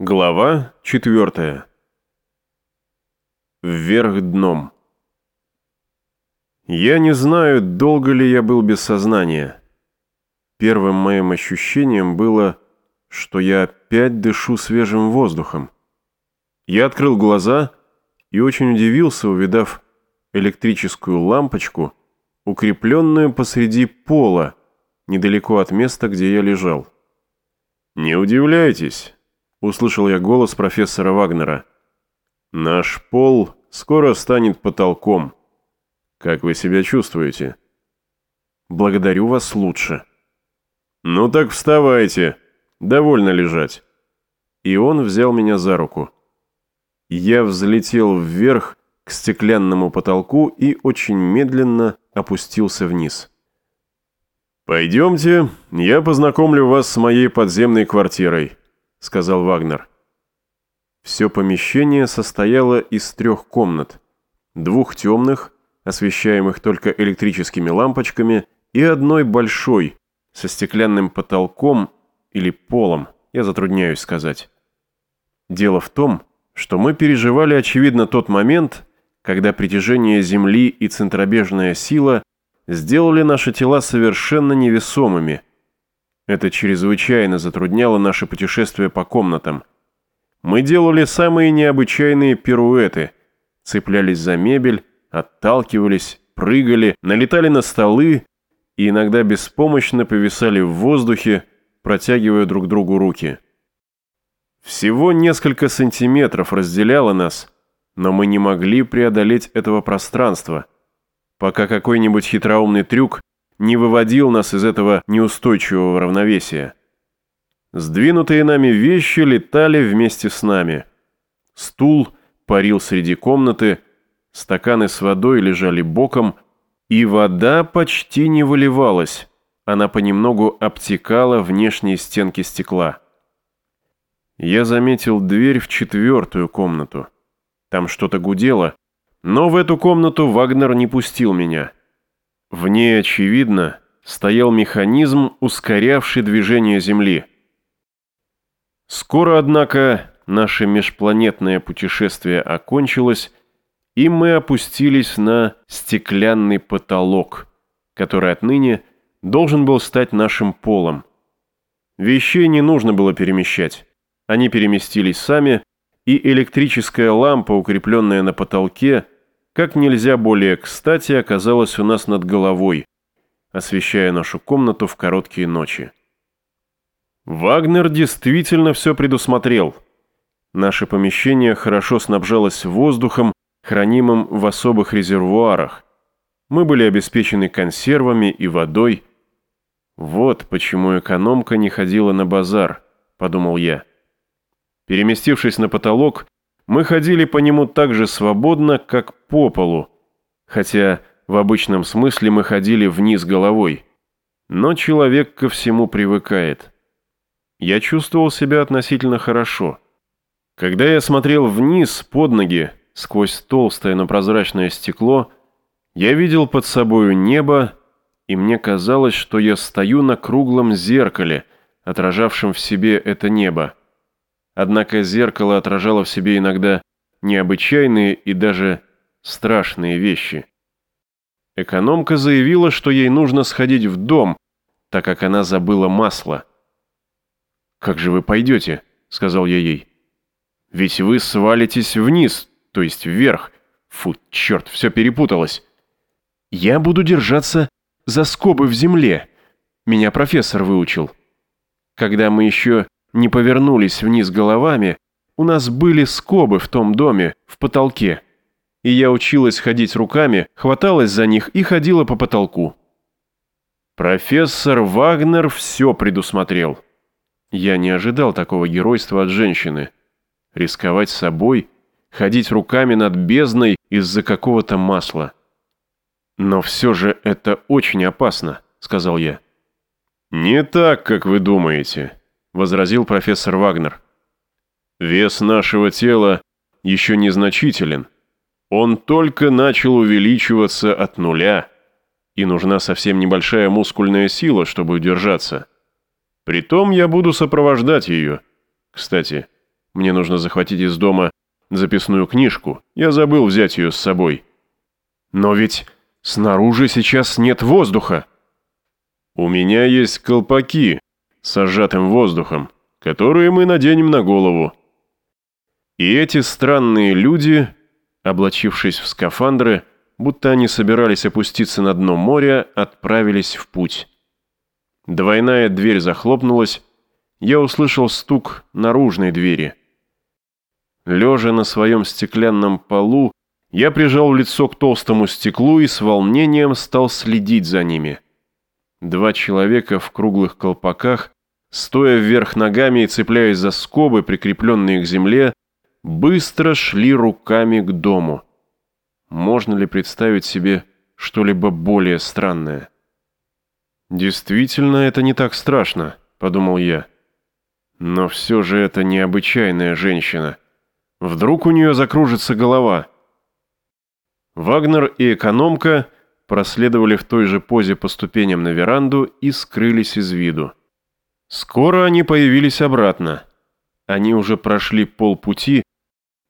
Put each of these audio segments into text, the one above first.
Глава четвертая. Вверх дном. Я не знаю, долго ли я был без сознания. Первым моим ощущением было, что я опять дышу свежим воздухом. Я открыл глаза и очень удивился, увидав электрическую лампочку, укрепленную посреди пола, недалеко от места, где я лежал. «Не удивляйтесь», — услышал я голос профессора Вагнера. «Наш пол скоро станет потолком. Как вы себя чувствуете?» «Благодарю вас лучше». «Ну так вставайте. Довольно лежать». И он взял меня за руку. Я взлетел вверх к стеклянному потолку и очень медленно опустился вниз. «Пойдемте, я познакомлю вас с моей подземной квартирой», — сказал Вагнер. Все помещение состояло из трех комнат. Двух темных, освещаемых только электрическими лампочками, и одной большой, со стеклянным потолком или полом, я затрудняюсь сказать. Дело в том, что мы переживали, очевидно, тот момент, когда притяжение Земли и центробежная сила сделали наши тела совершенно невесомыми. Это чрезвычайно затрудняло наше путешествие по комнатам. Мы делали самые необычайные пируэты, цеплялись за мебель, отталкивались, прыгали, налетали на столы и иногда беспомощно повисали в воздухе, протягивая друг другу руки. Всего несколько сантиметров разделяло нас, но мы не могли преодолеть этого пространства – пока какой-нибудь хитроумный трюк не выводил нас из этого неустойчивого равновесия. Сдвинутые нами вещи летали вместе с нами. Стул парил среди комнаты, стаканы с водой лежали боком, и вода почти не выливалась, она понемногу обтекала внешние стенки стекла. Я заметил дверь в четвертую комнату. Там что-то гудело, но в эту комнату Вагнер не пустил меня. В ней, очевидно, стоял механизм, ускорявший движение Земли. Скоро, однако, наше межпланетное путешествие окончилось, и мы опустились на стеклянный потолок, который отныне должен был стать нашим полом. Вещей не нужно было перемещать. Они переместились сами, и электрическая лампа, укрепленная на потолке, как нельзя более кстати оказалась у нас над головой, освещая нашу комнату в короткие ночи. Вагнер действительно все предусмотрел. Наше помещение хорошо снабжалось воздухом, хранимым в особых резервуарах. Мы были обеспечены консервами и водой. Вот почему экономка не ходила на базар, подумал я. Переместившись на потолок, мы ходили по нему так же свободно, как по полу, хотя в обычном смысле мы ходили вниз головой. Но человек ко всему привыкает. Я чувствовал себя относительно хорошо. Когда я смотрел вниз, под ноги, сквозь толстое, но прозрачное стекло, я видел под собою небо, и мне казалось, что я стою на круглом зеркале, отражавшем в себе это небо. Однако зеркало отражало в себе иногда необычайные и даже страшные вещи. Экономка заявила, что ей нужно сходить в дом, так как она забыла масло. «Как же вы пойдете?» — сказал я ей. «Ведь вы свалитесь вниз, то есть вверх. Фу, черт, все перепуталось. Я буду держаться за скобы в земле. Меня профессор выучил. Когда мы еще не повернулись вниз головами, у нас были скобы в том доме, в потолке. И я училась ходить руками, хваталась за них и ходила по потолку. Профессор Вагнер все предусмотрел. Я не ожидал такого геройства от женщины. Рисковать собой, ходить руками над бездной из-за какого-то масла. «Но все же это очень опасно», — сказал я. «Не так, как вы думаете», возразил профессор Вагнер. Вес нашего тела еще незначителен. Он только начал увеличиваться от нуля, и нужна совсем небольшая мускульная сила, чтобы удержаться. Притом я буду сопровождать ее. Кстати, Мне нужно захватить из дома записную книжку. Я забыл взять ее с собой. Но ведь снаружи сейчас нет воздуха. У меня есть колпаки с сжатым воздухом, которые мы наденем на голову. И эти странные люди, облачившись в скафандры, будто они собирались опуститься на дно моря, отправились в путь. Двойная дверь захлопнулась, я услышал стук наружной двери. Лежа на своем стеклянном полу, я прижал лицо к толстому стеклу и с волнением стал следить за ними. Два человека в круглых колпаках, стоя вверх ногами и цепляясь за скобы, прикрепленные к земле, быстро шли руками к дому. Можно ли представить себе что-либо более странное? «Действительно, это не так страшно», — подумал я. «Но все же это необычайная женщина». Вдруг у нее закружится голова. Вагнер и экономка проследовали в той же позе по ступеням на веранду и скрылись из виду. Скоро они появились обратно. Они уже прошли полпути,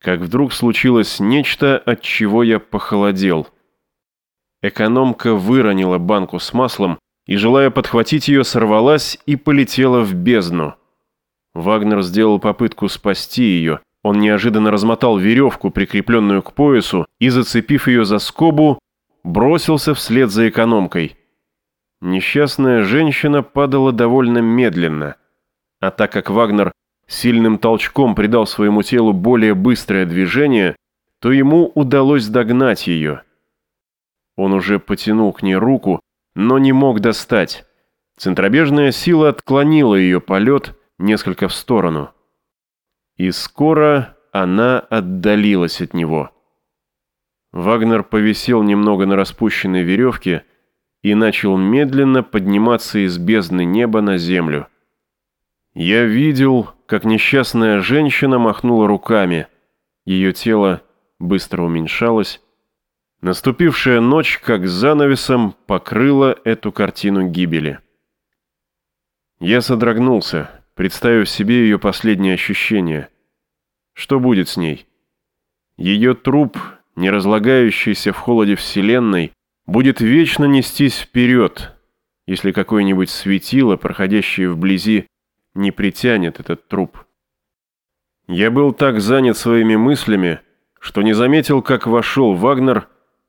как вдруг случилось нечто, от чего я похолодел. Экономка выронила банку с маслом и, желая подхватить ее, сорвалась и полетела в бездну. Вагнер сделал попытку спасти ее, он неожиданно размотал веревку, прикрепленную к поясу, и, зацепив ее за скобу, бросился вслед за экономкой. Несчастная женщина падала довольно медленно, а так как Вагнер сильным толчком придал своему телу более быстрое движение, то ему удалось догнать ее. Он уже потянул к ней руку, но не мог достать. Центробежная сила отклонила ее полет несколько в сторону. И скоро она отдалилась от него. Вагнер повисел немного на распущенной веревке и начал медленно подниматься из бездны неба на землю. Я видел, как несчастная женщина махнула руками. Ее тело быстро уменьшалось. Наступившая ночь, как занавесом, покрыла эту картину гибели. Я содрогнулся представив себе ее последние ощущения. Что будет с ней? Ее труп, не разлагающийся в холоде Вселенной, будет вечно нестись вперед, если какое-нибудь светило, проходящее вблизи, не притянет этот труп. Я был так занят своими мыслями, что не заметил, как вошел Вагнер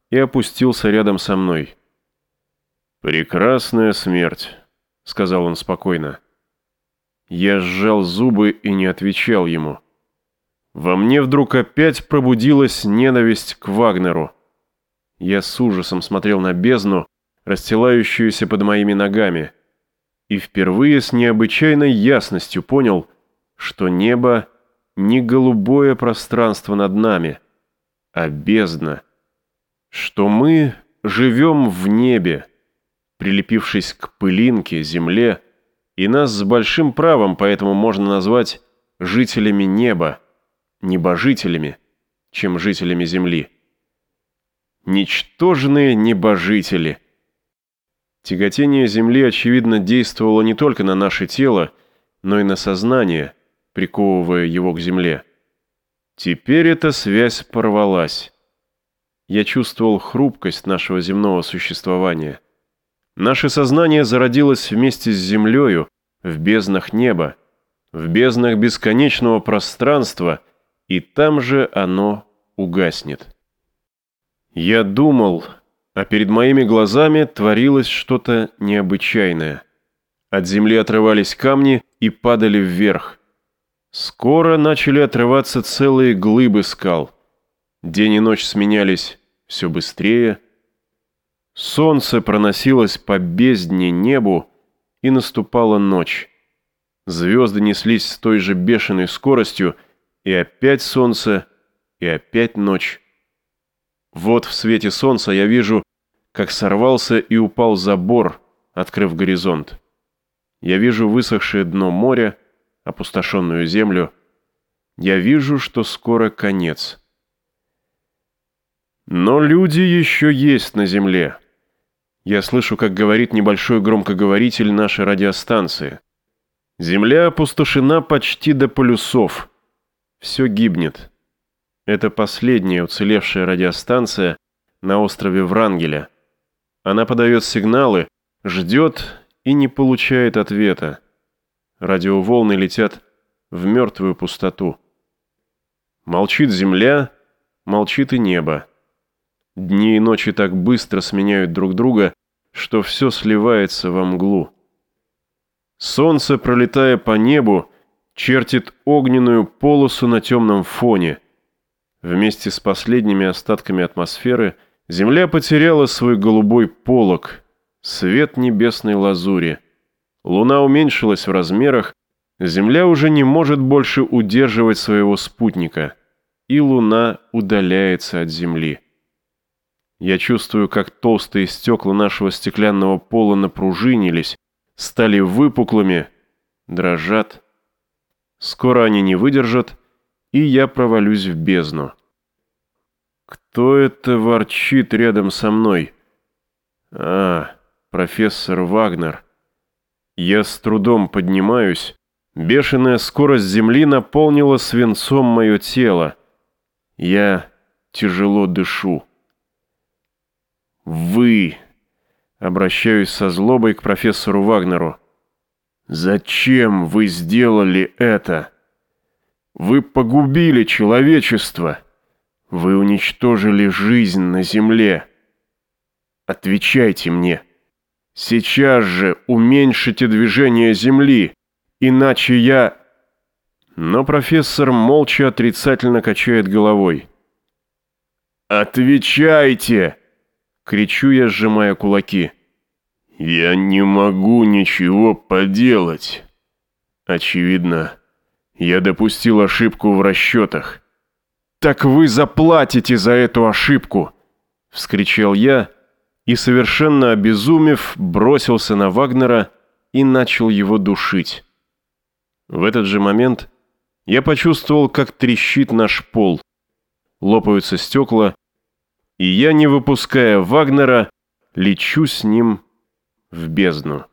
и опустился рядом со мной. «Прекрасная смерть», — сказал он спокойно. Я сжал зубы и не отвечал ему. Во мне вдруг опять пробудилась ненависть к Вагнеру. Я с ужасом смотрел на бездну, расстилающуюся под моими ногами, и впервые с необычайной ясностью понял, что небо не голубое пространство над нами, а бездна, что мы живем в небе, прилепившись к пылинке, земле, и нас с большим правом поэтому можно назвать жителями неба, небожителями, чем жителями земли. Ничтожные небожители. Тяготение земли, очевидно, действовало не только на наше тело, но и на сознание, приковывая его к земле. Теперь эта связь порвалась. Я чувствовал хрупкость нашего земного существования – Наше сознание зародилось вместе с землею, в безднах неба, в безднах бесконечного пространства, и там же оно угаснет. Я думал, а перед моими глазами творилось что-то необычайное. От земли отрывались камни и падали вверх. Скоро начали отрываться целые глыбы скал. День и ночь сменялись все быстрее, Солнце проносилось по бездне небу, и наступала ночь. Звезды неслись с той же бешеной скоростью, и опять солнце, и опять ночь. Вот в свете солнца я вижу, как сорвался и упал забор, открыв горизонт. Я вижу высохшее дно моря, опустошенную землю. Я вижу, что скоро конец. Но люди еще есть на земле. Я слышу, как говорит небольшой громкоговоритель нашей радиостанции. Земля опустошена почти до полюсов. Все гибнет. Это последняя уцелевшая радиостанция на острове Врангеля. Она подает сигналы, ждет и не получает ответа. Радиоволны летят в мертвую пустоту. Молчит земля, молчит и небо. Дни и ночи так быстро сменяют друг друга, что все сливается во мглу. Солнце, пролетая по небу, чертит огненную полосу на темном фоне. Вместе с последними остатками атмосферы Земля потеряла свой голубой полог, свет небесной лазури. Луна уменьшилась в размерах, Земля уже не может больше удерживать своего спутника, и Луна удаляется от Земли. Я чувствую, как толстые стекла нашего стеклянного пола напружинились, стали выпуклыми, дрожат. Скоро они не выдержат, и я провалюсь в бездну. Кто это ворчит рядом со мной? А, профессор Вагнер. Я с трудом поднимаюсь. Бешеная скорость земли наполнила свинцом мое тело. Я тяжело дышу. «Вы!» — обращаюсь со злобой к профессору Вагнеру. «Зачем вы сделали это? Вы погубили человечество. Вы уничтожили жизнь на Земле. Отвечайте мне. Сейчас же уменьшите движение Земли, иначе я...» Но профессор молча отрицательно качает головой. «Отвечайте!» Кричу я, сжимая кулаки. «Я не могу ничего поделать». Очевидно, я допустил ошибку в расчетах. «Так вы заплатите за эту ошибку!» — вскричал я и, совершенно обезумев, бросился на Вагнера и начал его душить. В этот же момент я почувствовал, как трещит наш пол. Лопаются стекла, и я, не выпуская Вагнера, лечу с ним в бездну.